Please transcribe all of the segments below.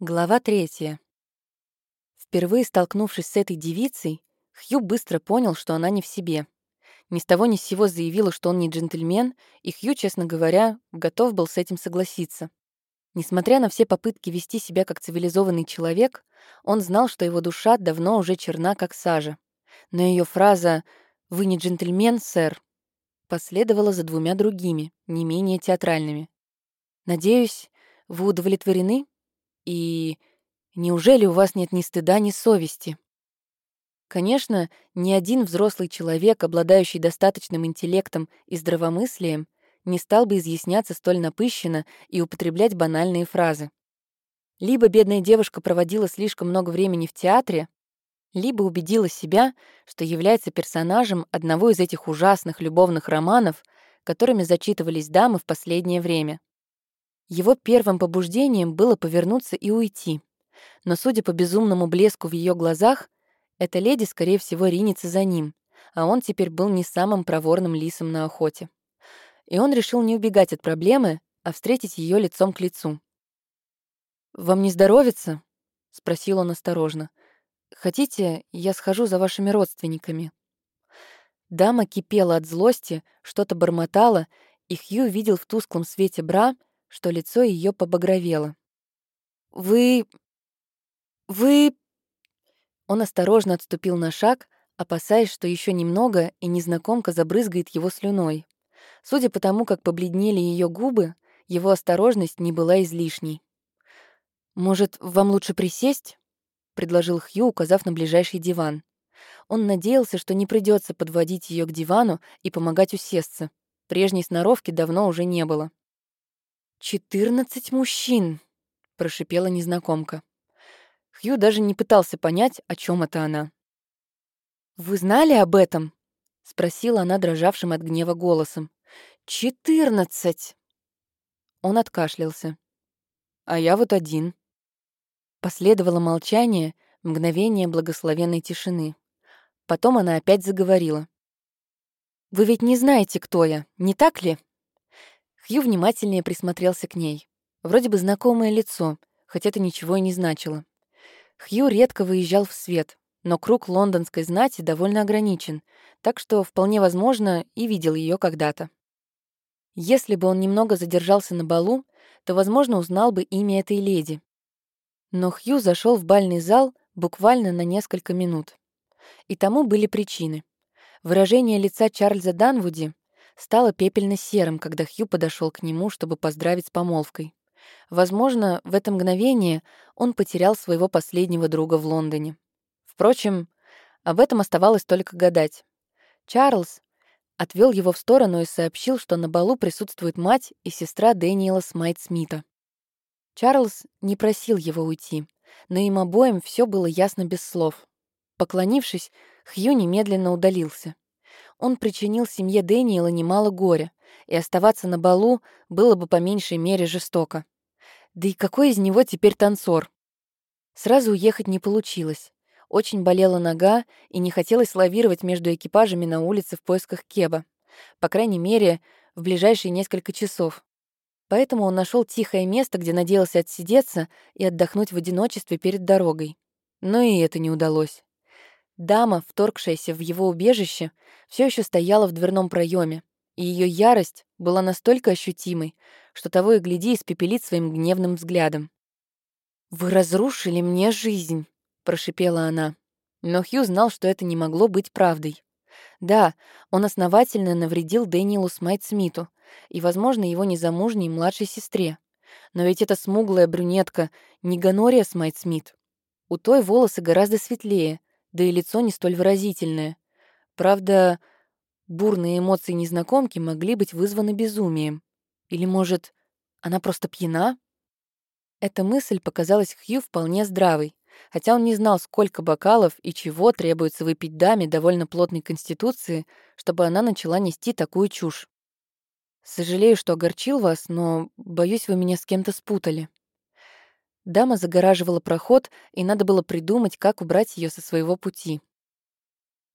Глава третья. Впервые столкнувшись с этой девицей, Хью быстро понял, что она не в себе. Ни с того ни с сего заявила, что он не джентльмен, и Хью, честно говоря, готов был с этим согласиться. Несмотря на все попытки вести себя как цивилизованный человек, он знал, что его душа давно уже черна, как сажа. Но ее фраза «Вы не джентльмен, сэр» последовала за двумя другими, не менее театральными. «Надеюсь, вы удовлетворены?» И неужели у вас нет ни стыда, ни совести? Конечно, ни один взрослый человек, обладающий достаточным интеллектом и здравомыслием, не стал бы изъясняться столь напыщенно и употреблять банальные фразы. Либо бедная девушка проводила слишком много времени в театре, либо убедила себя, что является персонажем одного из этих ужасных любовных романов, которыми зачитывались дамы в последнее время. Его первым побуждением было повернуться и уйти. Но, судя по безумному блеску в ее глазах, эта леди, скорее всего, ринется за ним, а он теперь был не самым проворным лисом на охоте. И он решил не убегать от проблемы, а встретить ее лицом к лицу. «Вам не здоровится?» — спросил он осторожно. «Хотите, я схожу за вашими родственниками?» Дама кипела от злости, что-то бормотала, и Хью видел в тусклом свете бра — что лицо ее побагровело. «Вы... вы...» Он осторожно отступил на шаг, опасаясь, что еще немного, и незнакомка забрызгает его слюной. Судя по тому, как побледнели ее губы, его осторожность не была излишней. «Может, вам лучше присесть?» — предложил Хью, указав на ближайший диван. Он надеялся, что не придется подводить ее к дивану и помогать усесться. Прежней сноровки давно уже не было. «Четырнадцать мужчин!» — прошипела незнакомка. Хью даже не пытался понять, о чем это она. «Вы знали об этом?» — спросила она дрожавшим от гнева голосом. «Четырнадцать!» Он откашлялся. «А я вот один». Последовало молчание, мгновение благословенной тишины. Потом она опять заговорила. «Вы ведь не знаете, кто я, не так ли?» Хью внимательнее присмотрелся к ней. Вроде бы знакомое лицо, хотя это ничего и не значило. Хью редко выезжал в свет, но круг лондонской знати довольно ограничен, так что, вполне возможно, и видел ее когда-то. Если бы он немного задержался на балу, то, возможно, узнал бы имя этой леди. Но Хью зашел в бальный зал буквально на несколько минут. И тому были причины. Выражение лица Чарльза Данвуди стало пепельно-серым, когда Хью подошел к нему, чтобы поздравить с помолвкой. Возможно, в это мгновение он потерял своего последнего друга в Лондоне. Впрочем, об этом оставалось только гадать. Чарльз отвел его в сторону и сообщил, что на балу присутствует мать и сестра Дэниела Смайт-Смита. Чарльз не просил его уйти, но им обоим все было ясно без слов. Поклонившись, Хью немедленно удалился. Он причинил семье Дэниела немало горя, и оставаться на балу было бы по меньшей мере жестоко. Да и какой из него теперь танцор? Сразу уехать не получилось. Очень болела нога, и не хотелось лавировать между экипажами на улице в поисках Кеба. По крайней мере, в ближайшие несколько часов. Поэтому он нашел тихое место, где надеялся отсидеться и отдохнуть в одиночестве перед дорогой. Но и это не удалось. Дама, вторгшаяся в его убежище, все еще стояла в дверном проеме, и ее ярость была настолько ощутимой, что того и гляди испепелит своим гневным взглядом. «Вы разрушили мне жизнь», — прошипела она. Но Хью знал, что это не могло быть правдой. Да, он основательно навредил Дэниелу Смайт-Смиту и, возможно, его незамужней младшей сестре. Но ведь эта смуглая брюнетка не Ганория Смайт-Смит. У той волосы гораздо светлее, да и лицо не столь выразительное. Правда, бурные эмоции незнакомки могли быть вызваны безумием. Или, может, она просто пьяна? Эта мысль показалась Хью вполне здравой, хотя он не знал, сколько бокалов и чего требуется выпить даме довольно плотной конституции, чтобы она начала нести такую чушь. «Сожалею, что огорчил вас, но, боюсь, вы меня с кем-то спутали», Дама загораживала проход, и надо было придумать, как убрать ее со своего пути.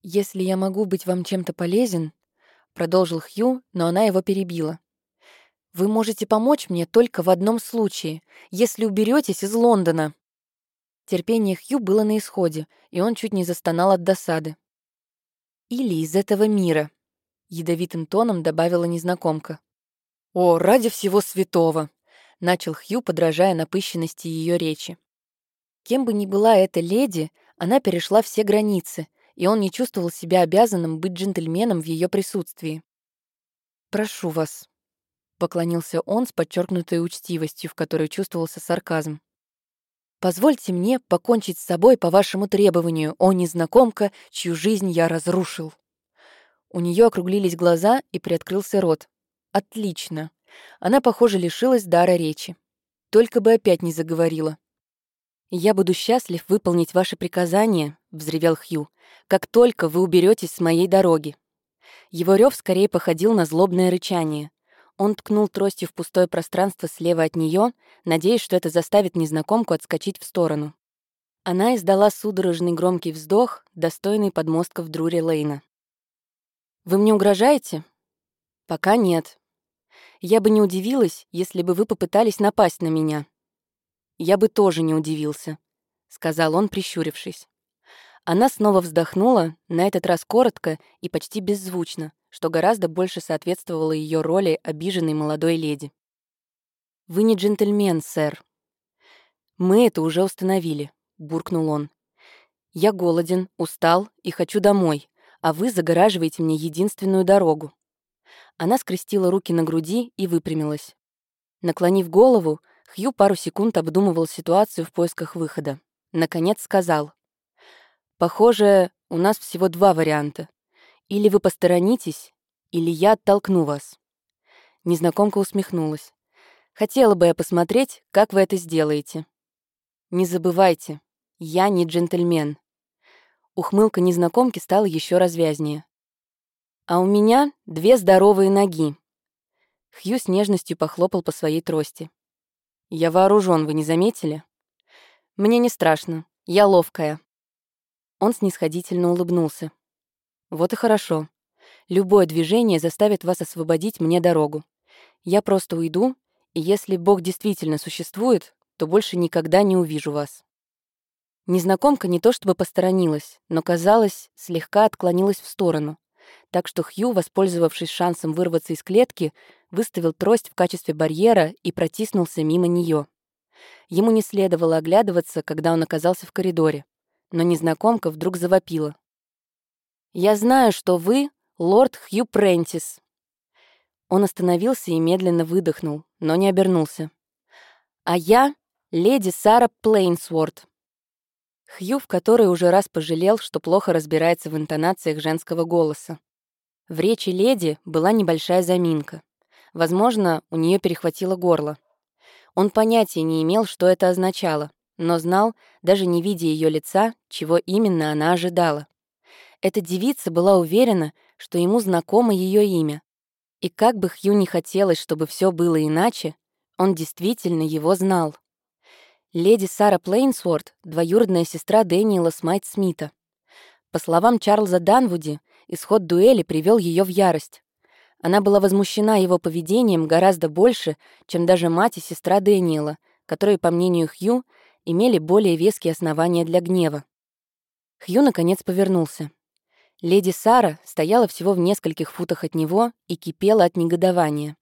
«Если я могу быть вам чем-то полезен», — продолжил Хью, но она его перебила. Вы можете помочь мне только в одном случае, если уберетесь из Лондона». Терпение Хью было на исходе, и он чуть не застонал от досады. «Или из этого мира», — ядовитым тоном добавила незнакомка. «О, ради всего святого!» — начал Хью, подражая напыщенности ее речи. Кем бы ни была эта леди, она перешла все границы, и он не чувствовал себя обязанным быть джентльменом в ее присутствии. «Прошу вас», — поклонился он с подчеркнутой учтивостью, в которой чувствовался сарказм. «Позвольте мне покончить с собой по вашему требованию, о незнакомка, чью жизнь я разрушил». У нее округлились глаза и приоткрылся рот. «Отлично. Она, похоже, лишилась дара речи. Только бы опять не заговорила. «Я буду счастлив выполнить ваши приказания», — взревел Хью, «как только вы уберетесь с моей дороги». Его рев скорее походил на злобное рычание. Он ткнул тростью в пустое пространство слева от нее, надеясь, что это заставит незнакомку отскочить в сторону. Она издала судорожный громкий вздох, достойный подмостков Друри Лейна. «Вы мне угрожаете?» «Пока нет. Я бы не удивилась, если бы вы попытались напасть на меня», я бы тоже не удивился», — сказал он, прищурившись. Она снова вздохнула, на этот раз коротко и почти беззвучно, что гораздо больше соответствовало ее роли обиженной молодой леди. «Вы не джентльмен, сэр». «Мы это уже установили», — буркнул он. «Я голоден, устал и хочу домой, а вы загораживаете мне единственную дорогу». Она скрестила руки на груди и выпрямилась. Наклонив голову, Хью пару секунд обдумывал ситуацию в поисках выхода. Наконец сказал. «Похоже, у нас всего два варианта. Или вы посторонитесь, или я оттолкну вас». Незнакомка усмехнулась. «Хотела бы я посмотреть, как вы это сделаете». «Не забывайте, я не джентльмен». Ухмылка незнакомки стала еще развязнее. «А у меня две здоровые ноги». Хью с нежностью похлопал по своей трости. Я вооружен, вы не заметили? Мне не страшно. Я ловкая. Он снисходительно улыбнулся. Вот и хорошо. Любое движение заставит вас освободить мне дорогу. Я просто уйду, и если Бог действительно существует, то больше никогда не увижу вас. Незнакомка не то чтобы посторонилась, но, казалось, слегка отклонилась в сторону, так что Хью, воспользовавшись шансом вырваться из клетки, выставил трость в качестве барьера и протиснулся мимо нее. Ему не следовало оглядываться, когда он оказался в коридоре, но незнакомка вдруг завопила. «Я знаю, что вы — лорд Хью Прентис». Он остановился и медленно выдохнул, но не обернулся. «А я — леди Сара Плейнсворт». Хью в который уже раз пожалел, что плохо разбирается в интонациях женского голоса. В речи леди была небольшая заминка. Возможно, у нее перехватило горло. Он понятия не имел, что это означало, но знал, даже не видя ее лица, чего именно она ожидала. Эта девица была уверена, что ему знакомо ее имя. И как бы Хью не хотелось, чтобы все было иначе, он действительно его знал. Леди Сара Плейнсворт — двоюродная сестра Дэниела Смайт Смита. По словам Чарльза Данвуди, исход дуэли привел ее в ярость. Она была возмущена его поведением гораздо больше, чем даже мать и сестра Дэниела, которые, по мнению Хью, имели более веские основания для гнева. Хью, наконец, повернулся. Леди Сара стояла всего в нескольких футах от него и кипела от негодования.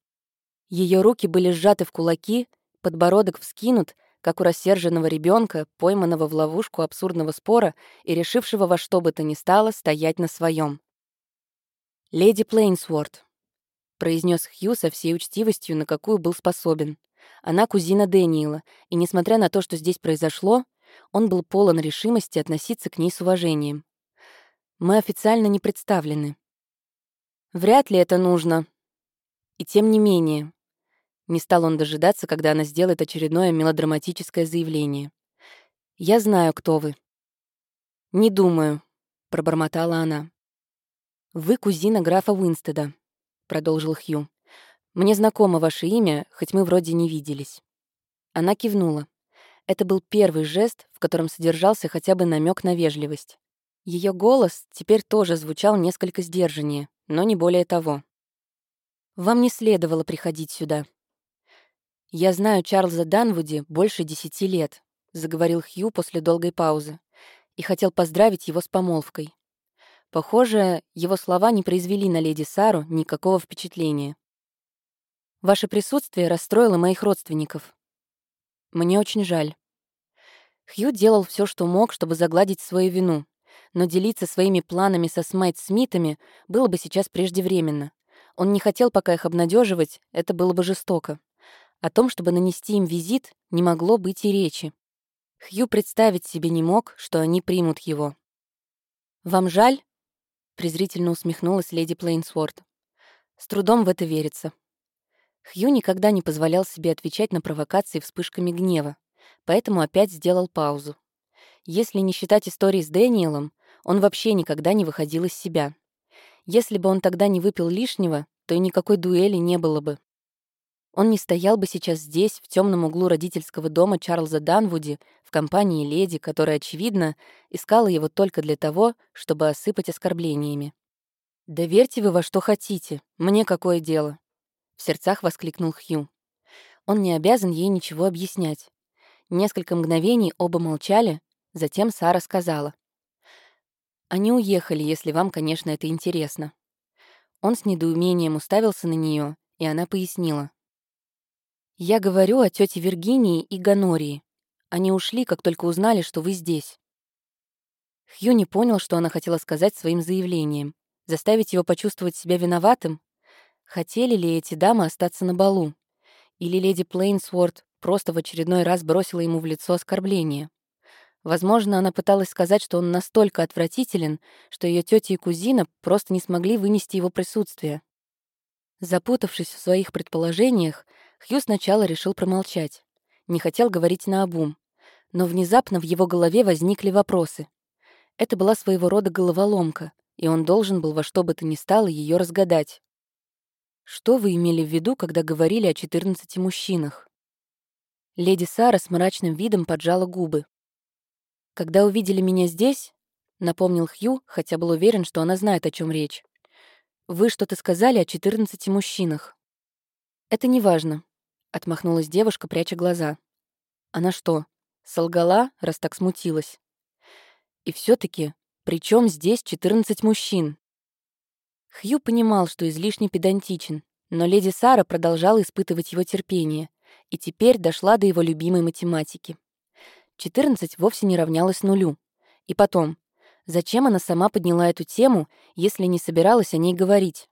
Ее руки были сжаты в кулаки, подбородок вскинут, как у рассерженного ребенка, пойманного в ловушку абсурдного спора и решившего во что бы то ни стало стоять на своем. «Леди Плейнсворт», — произнес Хью со всей учтивостью, на какую был способен. Она кузина Дэниела, и, несмотря на то, что здесь произошло, он был полон решимости относиться к ней с уважением. «Мы официально не представлены». «Вряд ли это нужно», и тем не менее, не стал он дожидаться, когда она сделает очередное мелодраматическое заявление. «Я знаю, кто вы». «Не думаю», — пробормотала она. «Вы кузина графа Уинстеда», — продолжил Хью. «Мне знакомо ваше имя, хоть мы вроде не виделись». Она кивнула. Это был первый жест, в котором содержался хотя бы намек на вежливость. Ее голос теперь тоже звучал несколько сдержаннее, но не более того. «Вам не следовало приходить сюда», «Я знаю Чарльза Данвуди больше десяти лет», — заговорил Хью после долгой паузы, и хотел поздравить его с помолвкой. Похоже, его слова не произвели на леди Сару никакого впечатления. «Ваше присутствие расстроило моих родственников. Мне очень жаль». Хью делал все, что мог, чтобы загладить свою вину, но делиться своими планами со Смайт-Смитами было бы сейчас преждевременно. Он не хотел пока их обнадеживать, это было бы жестоко. О том, чтобы нанести им визит, не могло быть и речи. Хью представить себе не мог, что они примут его. «Вам жаль?» — презрительно усмехнулась леди Плейнсворт. «С трудом в это верится». Хью никогда не позволял себе отвечать на провокации вспышками гнева, поэтому опять сделал паузу. Если не считать истории с Дэниелом, он вообще никогда не выходил из себя. Если бы он тогда не выпил лишнего, то и никакой дуэли не было бы. Он не стоял бы сейчас здесь, в темном углу родительского дома Чарльза Данвуди, в компании леди, которая, очевидно, искала его только для того, чтобы осыпать оскорблениями. «Да верьте вы во что хотите, мне какое дело?» В сердцах воскликнул Хью. Он не обязан ей ничего объяснять. Несколько мгновений оба молчали, затем Сара сказала. «Они уехали, если вам, конечно, это интересно». Он с недоумением уставился на нее, и она пояснила. «Я говорю о тете Виргинии и Ганории. Они ушли, как только узнали, что вы здесь». Хью не понял, что она хотела сказать своим заявлением. Заставить его почувствовать себя виноватым? Хотели ли эти дамы остаться на балу? Или леди Плейнсворт просто в очередной раз бросила ему в лицо оскорбление? Возможно, она пыталась сказать, что он настолько отвратителен, что ее тетя и кузина просто не смогли вынести его присутствие. Запутавшись в своих предположениях, Хью сначала решил промолчать. Не хотел говорить наобум. Но внезапно в его голове возникли вопросы. Это была своего рода головоломка, и он должен был во что бы то ни стало ее разгадать. Что вы имели в виду, когда говорили о 14 мужчинах? Леди Сара с мрачным видом поджала губы. Когда увидели меня здесь, напомнил Хью, хотя был уверен, что она знает, о чем речь. Вы что-то сказали о 14 мужчинах. Это не важно, отмахнулась девушка, пряча глаза. Она что, солгала, раз так смутилась? И все таки при чем здесь 14 мужчин? Хью понимал, что излишне педантичен, но леди Сара продолжала испытывать его терпение и теперь дошла до его любимой математики. 14 вовсе не равнялось нулю. И потом, зачем она сама подняла эту тему, если не собиралась о ней говорить?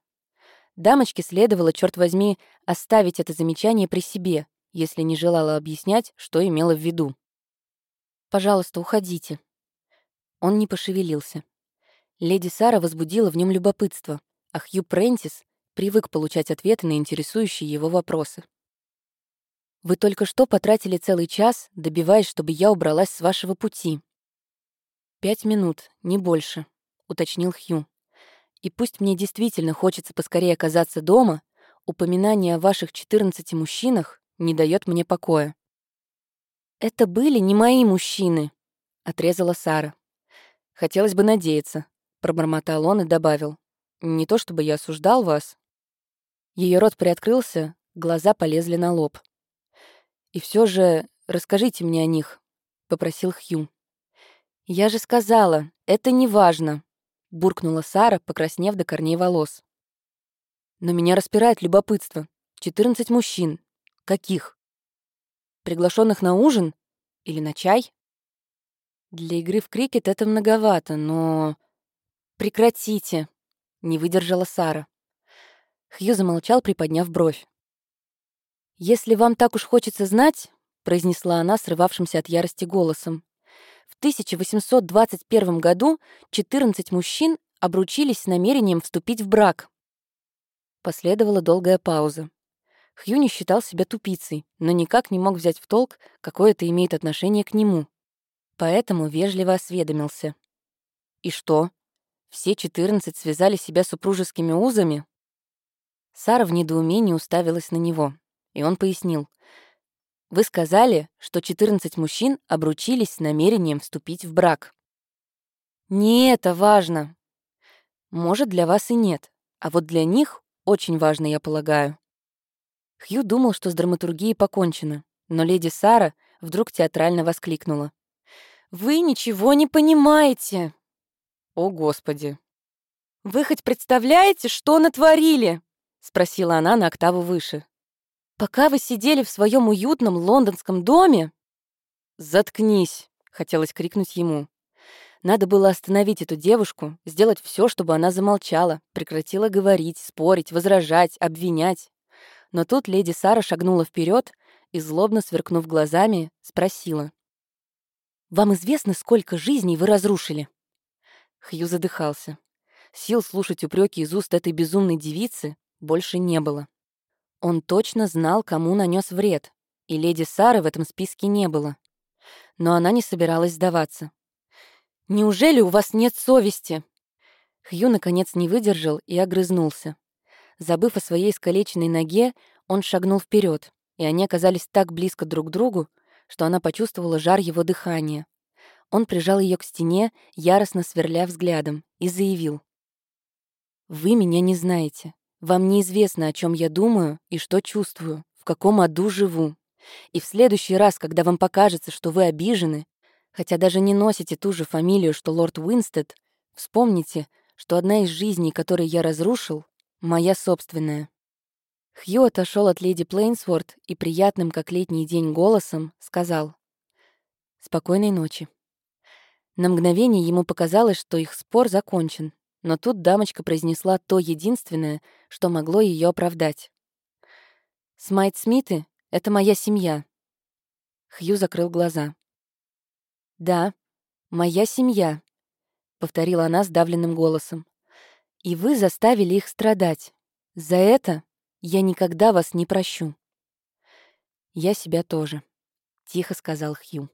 Дамочке следовало, черт возьми, оставить это замечание при себе, если не желала объяснять, что имела в виду. «Пожалуйста, уходите». Он не пошевелился. Леди Сара возбудила в нем любопытство, а Хью Прентис привык получать ответы на интересующие его вопросы. Вы только что потратили целый час, добиваясь, чтобы я убралась с вашего пути. Пять минут, не больше, уточнил Хью. И пусть мне действительно хочется поскорее оказаться дома, упоминание о ваших 14 мужчинах не дает мне покоя. Это были не мои мужчины, отрезала Сара. Хотелось бы надеяться, пробормотал он и добавил. Не то чтобы я осуждал вас. Ее рот приоткрылся, глаза полезли на лоб. «И все же расскажите мне о них», — попросил Хью. «Я же сказала, это не важно», — буркнула Сара, покраснев до корней волос. «Но меня распирает любопытство. Четырнадцать мужчин. Каких? Приглашенных на ужин? Или на чай?» «Для игры в крикет это многовато, но...» «Прекратите!» — не выдержала Сара. Хью замолчал, приподняв бровь. «Если вам так уж хочется знать», — произнесла она срывавшимся от ярости голосом, «в 1821 году 14 мужчин обручились с намерением вступить в брак». Последовала долгая пауза. Хью не считал себя тупицей, но никак не мог взять в толк, какое это имеет отношение к нему. Поэтому вежливо осведомился. «И что? Все 14 связали себя супружескими узами?» Сара в недоумении уставилась на него и он пояснил. «Вы сказали, что 14 мужчин обручились с намерением вступить в брак». «Не это важно». «Может, для вас и нет, а вот для них очень важно, я полагаю». Хью думал, что с драматургией покончено, но леди Сара вдруг театрально воскликнула. «Вы ничего не понимаете!» «О, Господи!» «Вы хоть представляете, что натворили?» — спросила она на октаву выше. «Пока вы сидели в своем уютном лондонском доме...» «Заткнись!» — хотелось крикнуть ему. Надо было остановить эту девушку, сделать все, чтобы она замолчала, прекратила говорить, спорить, возражать, обвинять. Но тут леди Сара шагнула вперед и, злобно сверкнув глазами, спросила. «Вам известно, сколько жизней вы разрушили?» Хью задыхался. Сил слушать упреки из уст этой безумной девицы больше не было. Он точно знал, кому нанес вред, и леди Сары в этом списке не было. Но она не собиралась сдаваться. «Неужели у вас нет совести?» Хью, наконец, не выдержал и огрызнулся. Забыв о своей искалеченной ноге, он шагнул вперед, и они оказались так близко друг к другу, что она почувствовала жар его дыхания. Он прижал ее к стене, яростно сверля взглядом, и заявил. «Вы меня не знаете. Вам неизвестно, о чем я думаю и что чувствую, в каком аду живу. И в следующий раз, когда вам покажется, что вы обижены, хотя даже не носите ту же фамилию, что лорд Уинстед, вспомните, что одна из жизней, которые я разрушил, моя собственная. Хью отошел от леди Плейнсворт и приятным, как летний день, голосом сказал «Спокойной ночи». На мгновение ему показалось, что их спор закончен, но тут дамочка произнесла то единственное, что могло ее оправдать. «Смайт Смиты — это моя семья». Хью закрыл глаза. «Да, моя семья», — повторила она сдавленным голосом. «И вы заставили их страдать. За это я никогда вас не прощу». «Я себя тоже», — тихо сказал Хью.